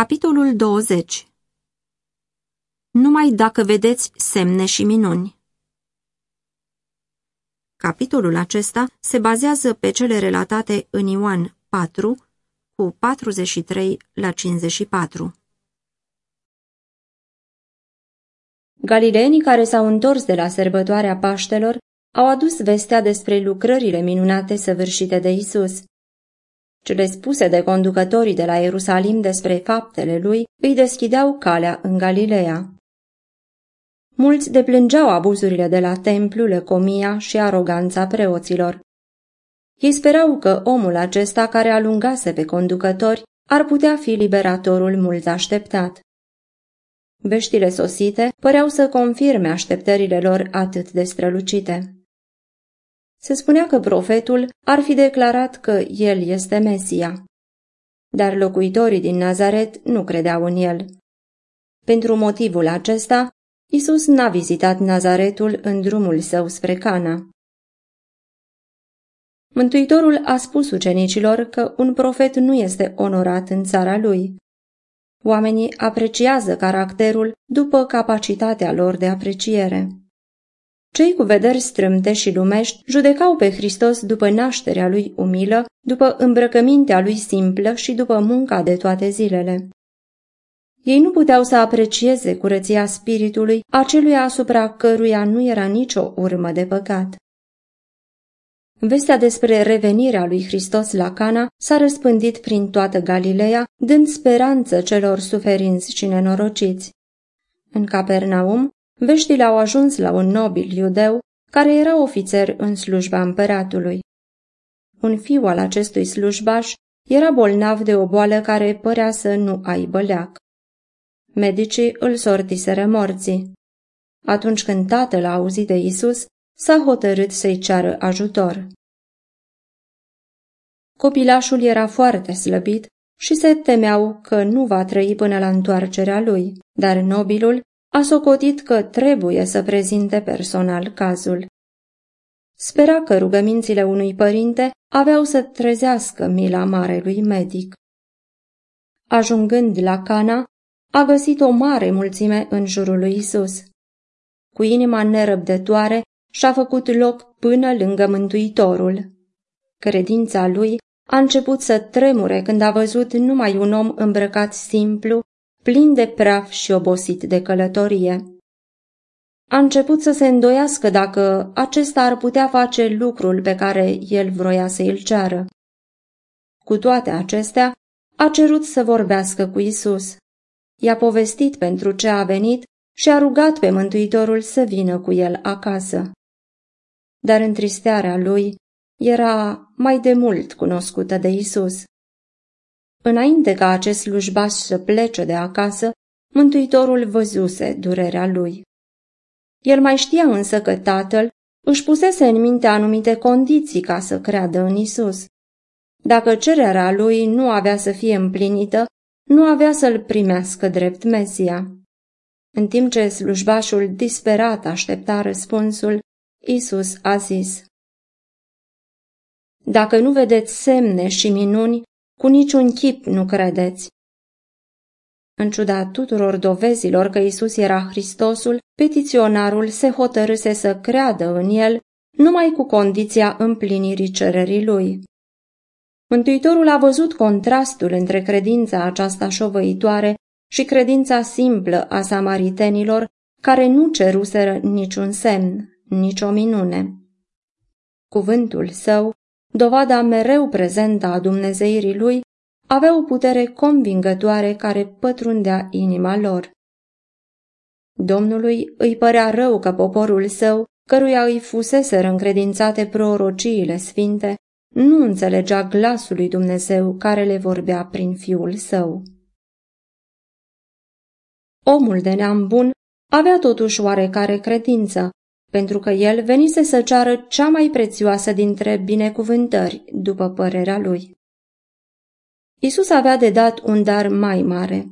Capitolul 20 Numai dacă vedeți semne și minuni Capitolul acesta se bazează pe cele relatate în Ioan 4, cu 43 la 54. Galileenii care s-au întors de la sărbătoarea Paștelor au adus vestea despre lucrările minunate săvârșite de Isus. Cele spuse de conducătorii de la Ierusalim despre faptele lui îi deschideau calea în Galileea. Mulți deplângeau abuzurile de la templu, lăcomia și aroganța preoților. Ei sperau că omul acesta care alungase pe conducători ar putea fi liberatorul mult așteptat. Veștile sosite păreau să confirme așteptările lor atât de strălucite. Se spunea că profetul ar fi declarat că el este Mesia. Dar locuitorii din Nazaret nu credeau în el. Pentru motivul acesta, Isus n-a vizitat Nazaretul în drumul său spre Cana. Mântuitorul a spus ucenicilor că un profet nu este onorat în țara lui. Oamenii apreciază caracterul după capacitatea lor de apreciere. Cei cu vederi strâmte și lumești judecau pe Hristos după nașterea lui umilă, după îmbrăcămintea lui simplă și după munca de toate zilele. Ei nu puteau să aprecieze curăția spiritului acelui asupra căruia nu era nicio urmă de păcat. Vestea despre revenirea lui Hristos la Cana s-a răspândit prin toată Galileea, dând speranță celor suferinți și nenorociți. În Capernaum, Veștile au ajuns la un nobil iudeu care era ofițer în slujba împăratului. Un fiu al acestui slujbaș era bolnav de o boală care părea să nu aibă leac. Medicii îl sortiseră morții. Atunci când tatăl a auzit de Isus, s-a hotărât să-i ceară ajutor. Copilașul era foarte slăbit și se temeau că nu va trăi până la întoarcerea lui, dar nobilul a socotit că trebuie să prezinte personal cazul. Spera că rugămințile unui părinte aveau să trezească mila marelui medic. Ajungând la Cana, a găsit o mare mulțime în jurul lui Isus. Cu inima nerăbdătoare și-a făcut loc până lângă Mântuitorul. Credința lui a început să tremure când a văzut numai un om îmbrăcat simplu plin de praf și obosit de călătorie. A început să se îndoiască dacă acesta ar putea face lucrul pe care el vroia să îl ceară. Cu toate acestea, a cerut să vorbească cu Isus. I-a povestit pentru ce a venit și a rugat pe Mântuitorul să vină cu el acasă. Dar întristearea lui era mai de mult cunoscută de Isus. Înainte ca acest slujbaș să plece de acasă, Mântuitorul văzuse durerea lui. El mai știa însă că tatăl își pusese în minte anumite condiții ca să creadă în Isus. Dacă cererea lui nu avea să fie împlinită, nu avea să-l primească drept Mesia. În timp ce slujbașul disperat aștepta răspunsul, Isus a zis, Dacă nu vedeți semne și minuni, cu niciun chip nu credeți. În ciuda tuturor dovezilor că Isus era Hristosul, petiționarul se hotărâse să creadă în el numai cu condiția împlinirii cererii lui. Mântuitorul a văzut contrastul între credința aceasta șovăitoare și credința simplă a samaritenilor care nu ceruseră niciun semn, nicio minune. Cuvântul său dovada mereu prezentă a dumnezeirii lui, avea o putere convingătoare care pătrundea inima lor. Domnului îi părea rău că poporul său, căruia îi fusese încredințate prorociile sfinte, nu înțelegea glasul lui Dumnezeu care le vorbea prin fiul său. Omul de neam bun avea totuși oarecare credință, pentru că el venise să ceară cea mai prețioasă dintre binecuvântări, după părerea lui. Isus avea de dat un dar mai mare.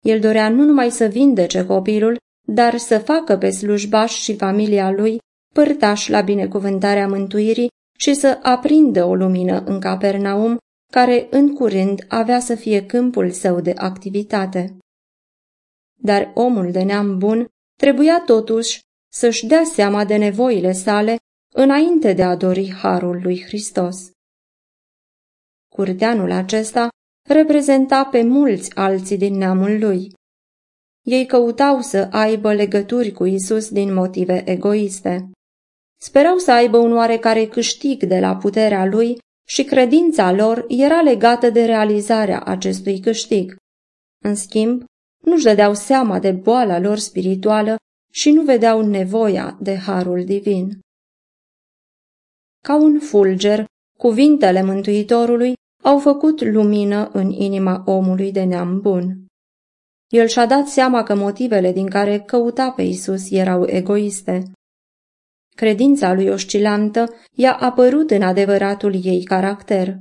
El dorea nu numai să vindece copilul, dar să facă pe slujbaș și familia lui părtaș la binecuvântarea mântuirii și să aprindă o lumină în Capernaum care în curând avea să fie câmpul său de activitate. Dar omul de neam bun trebuia totuși să-și dea seama de nevoile sale înainte de a dori harul lui Hristos. Curteanul acesta reprezenta pe mulți alții din neamul lui. Ei căutau să aibă legături cu Isus din motive egoiste. Sperau să aibă un oarecare câștig de la puterea lui și credința lor era legată de realizarea acestui câștig. În schimb, nu-și dădeau seama de boala lor spirituală și nu vedeau nevoia de harul divin. Ca un fulger, cuvintele Mântuitorului au făcut lumină în inima omului de neam bun. El și-a dat seama că motivele din care căuta pe Isus erau egoiste. Credința lui oscilantă i-a apărut în adevăratul ei caracter.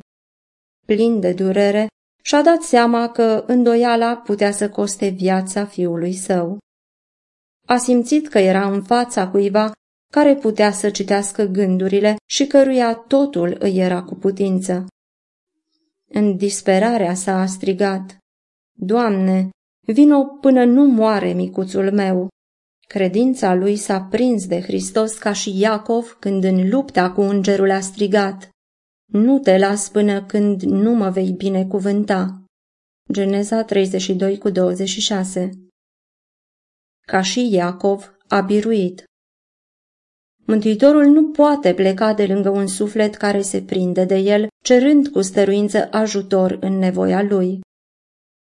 Plin de durere, și-a dat seama că îndoiala putea să coste viața fiului său. A simțit că era în fața cuiva care putea să citească gândurile și căruia totul îi era cu putință. În disperarea sa a strigat, Doamne, vino până nu moare micuțul meu. Credința lui s-a prins de Hristos ca și Iacov când în lupta cu îngerul a strigat, Nu te las până când nu mă vei binecuvânta. Geneza 32 cu 26 Ca și Iacov a biruit. Mântuitorul nu poate pleca de lângă un suflet care se prinde de el, cerând cu stăruință ajutor în nevoia lui.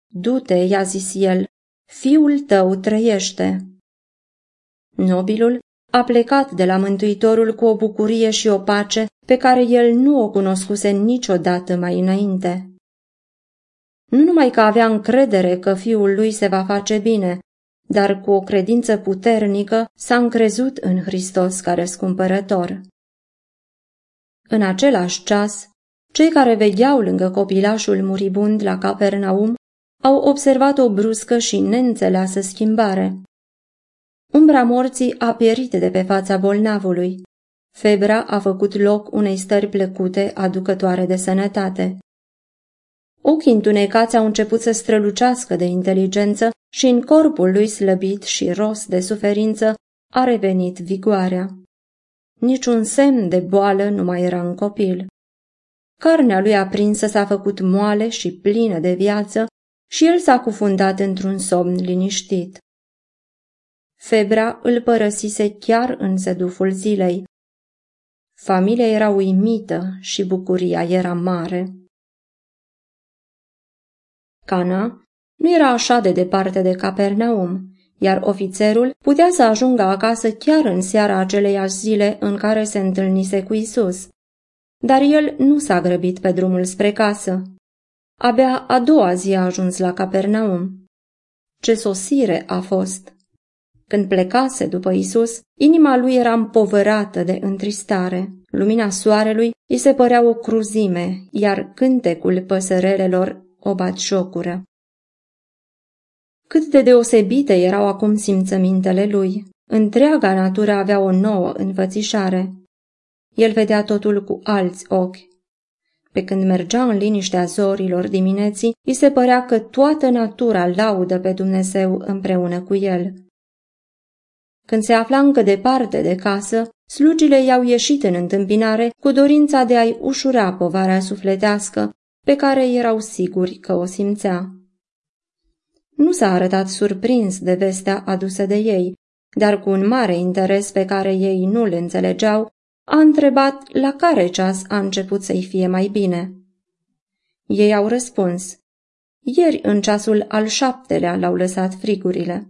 Du-te, i-a zis el, fiul tău trăiește. Nobilul a plecat de la Mântuitorul cu o bucurie și o pace pe care el nu o cunoscuse niciodată mai înainte. Nu numai că avea încredere că fiul lui se va face bine, dar cu o credință puternică s-a încrezut în Hristos ca răscumpărător. În același ceas, cei care vegheau lângă copilașul muribund la Capernaum au observat o bruscă și neînțeleasă schimbare. Umbra morții a pierit de pe fața bolnavului. Febra a făcut loc unei stări plăcute aducătoare de sănătate. Ochii întunecați au început să strălucească de inteligență și în corpul lui slăbit și ros de suferință a revenit vigoarea. Niciun semn de boală nu mai era în copil. Carnea lui aprinsă s-a făcut moale și plină de viață și el s-a cufundat într-un somn liniștit. Febra îl părăsise chiar în zăduful zilei. Familia era uimită și bucuria era mare. Cana nu era așa de departe de Capernaum, iar ofițerul putea să ajungă acasă chiar în seara aceleiași zile în care se întâlnise cu Isus. Dar el nu s-a grăbit pe drumul spre casă. Abia a doua zi a ajuns la Capernaum. Ce sosire a fost! Când plecase după Isus, inima lui era împovărată de întristare. Lumina soarelui îi se părea o cruzime, iar cântecul păsărelelor o batjocură. Cât de deosebite erau acum simțămintele lui. Întreaga natură avea o nouă înfățișare. El vedea totul cu alți ochi. Pe când mergea în liniștea zorilor dimineții, îi se părea că toată natura laudă pe Dumnezeu împreună cu el. Când se afla încă departe de casă, slugile i-au ieșit în întâmpinare cu dorința de a-i ușura povara sufletească pe care erau siguri că o simțea. Nu s-a arătat surprins de vestea adusă de ei, dar cu un mare interes pe care ei nu îl înțelegeau, a întrebat la care ceas a început să-i fie mai bine. Ei au răspuns, ieri în ceasul al șaptelea l-au lăsat frigurile.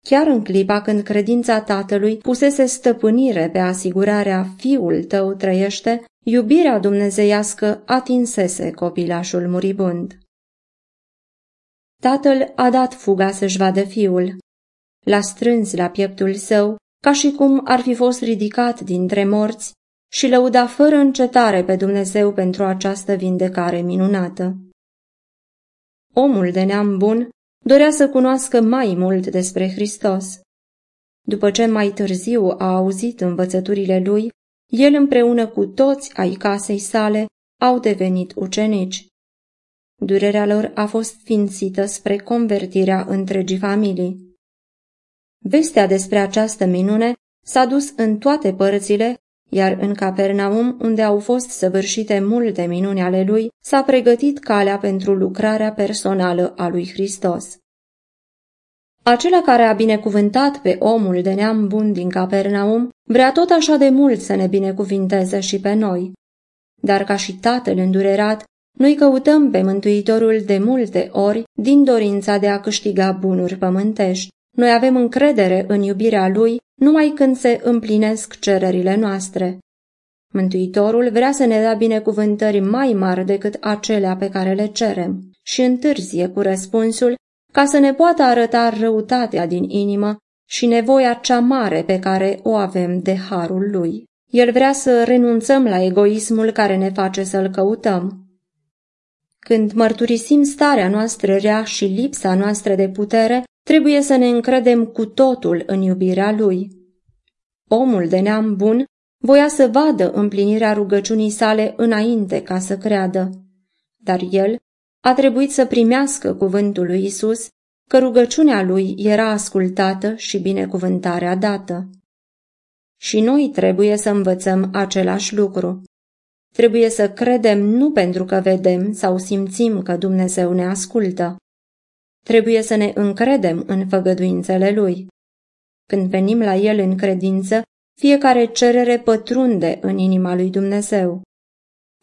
Chiar în clipa când credința tatălui pusese stăpânire pe asigurarea fiul tău trăiește, iubirea dumnezeiască atinsese copilașul muribund. Tatăl a dat fuga să-și vadă fiul. L-a strâns la pieptul său, ca și cum ar fi fost ridicat dintre morți, și lăuda fără încetare pe Dumnezeu pentru această vindecare minunată. Omul de neam bun dorea să cunoască mai mult despre Hristos. După ce mai târziu a auzit învățăturile lui, el împreună cu toți ai casei sale au devenit ucenici. Durerea lor a fost ființită spre convertirea întregii familii. Vestea despre această minune s-a dus în toate părțile, iar în Capernaum, unde au fost săvârșite multe minuni ale lui, s-a pregătit calea pentru lucrarea personală a lui Hristos. Acela care a binecuvântat pe omul de neam bun din Capernaum vrea tot așa de mult să ne binecuvinteze și pe noi. Dar ca și tatăl îndurerat, noi căutăm pe Mântuitorul de multe ori din dorința de a câștiga bunuri pământești. Noi avem încredere în iubirea Lui numai când se împlinesc cererile noastre. Mântuitorul vrea să ne dea binecuvântări mai mari decât acelea pe care le cerem și întârzie cu răspunsul ca să ne poată arăta răutatea din inimă și nevoia cea mare pe care o avem de harul lui. El vrea să renunțăm la egoismul care ne face să-l căutăm. Când mărturisim starea noastră rea și lipsa noastră de putere, trebuie să ne încredem cu totul în iubirea lui. Omul de neam bun voia să vadă împlinirea rugăciunii sale înainte ca să creadă, dar el a trebuit să primească cuvântul lui Isus, că rugăciunea lui era ascultată și binecuvântarea dată. Și noi trebuie să învățăm același lucru. Trebuie să credem nu pentru că vedem sau simțim că Dumnezeu ne ascultă. Trebuie să ne încredem în făgăduințele Lui. Când venim la El în credință, fiecare cerere pătrunde în inima lui Dumnezeu.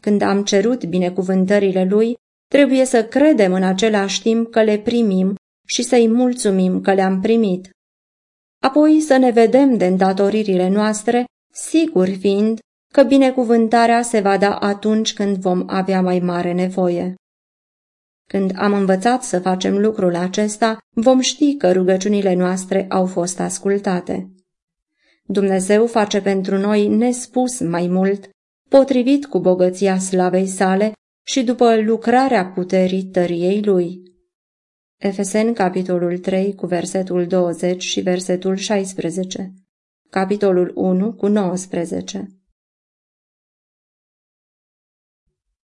Când am cerut binecuvântările Lui, Trebuie să credem în același timp că le primim și să-i mulțumim că le-am primit. Apoi să ne vedem de îndatoririle noastre, sigur fiind că binecuvântarea se va da atunci când vom avea mai mare nevoie. Când am învățat să facem lucrul acesta, vom ști că rugăciunile noastre au fost ascultate. Dumnezeu face pentru noi nespus mai mult, potrivit cu bogăția slavei sale și după lucrarea puterii tăriei lui. Efeseni, capitolul 3, cu versetul 20 și versetul 16, capitolul 1, cu 19